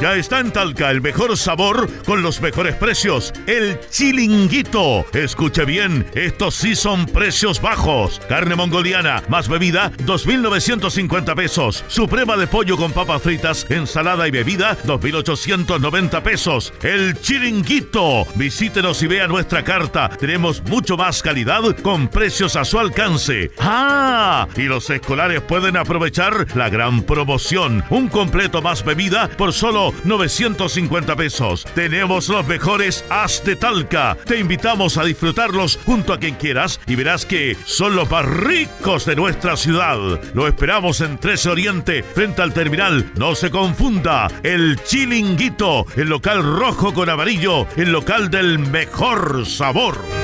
Ya está en Talca el mejor sabor con los mejores precios. El chilinguito. Escuche bien, estos sí son precios bajos. Carne mongoliana más bebida, 2.950 pesos. Suprema de pollo con papas fritas, ensalada y bebida, 2.890 pesos. El chilinguito. Visítenos y vea nuestra carta. Tenemos mucho más calidad con precios a su alcance. ¡Ah! Y los escolares pueden aprovechar la gran promoción. Un completo más bebida por solo 950 pesos. Tenemos los mejores as de Talca. Te invitamos a disfrutarlos junto a quien quieras y verás que son los más ricos de nuestra ciudad. Lo esperamos en 13 Oriente, frente al terminal. No se confunda. El Chilinguito, el local rojo con amarillo, el local del mejor sabor.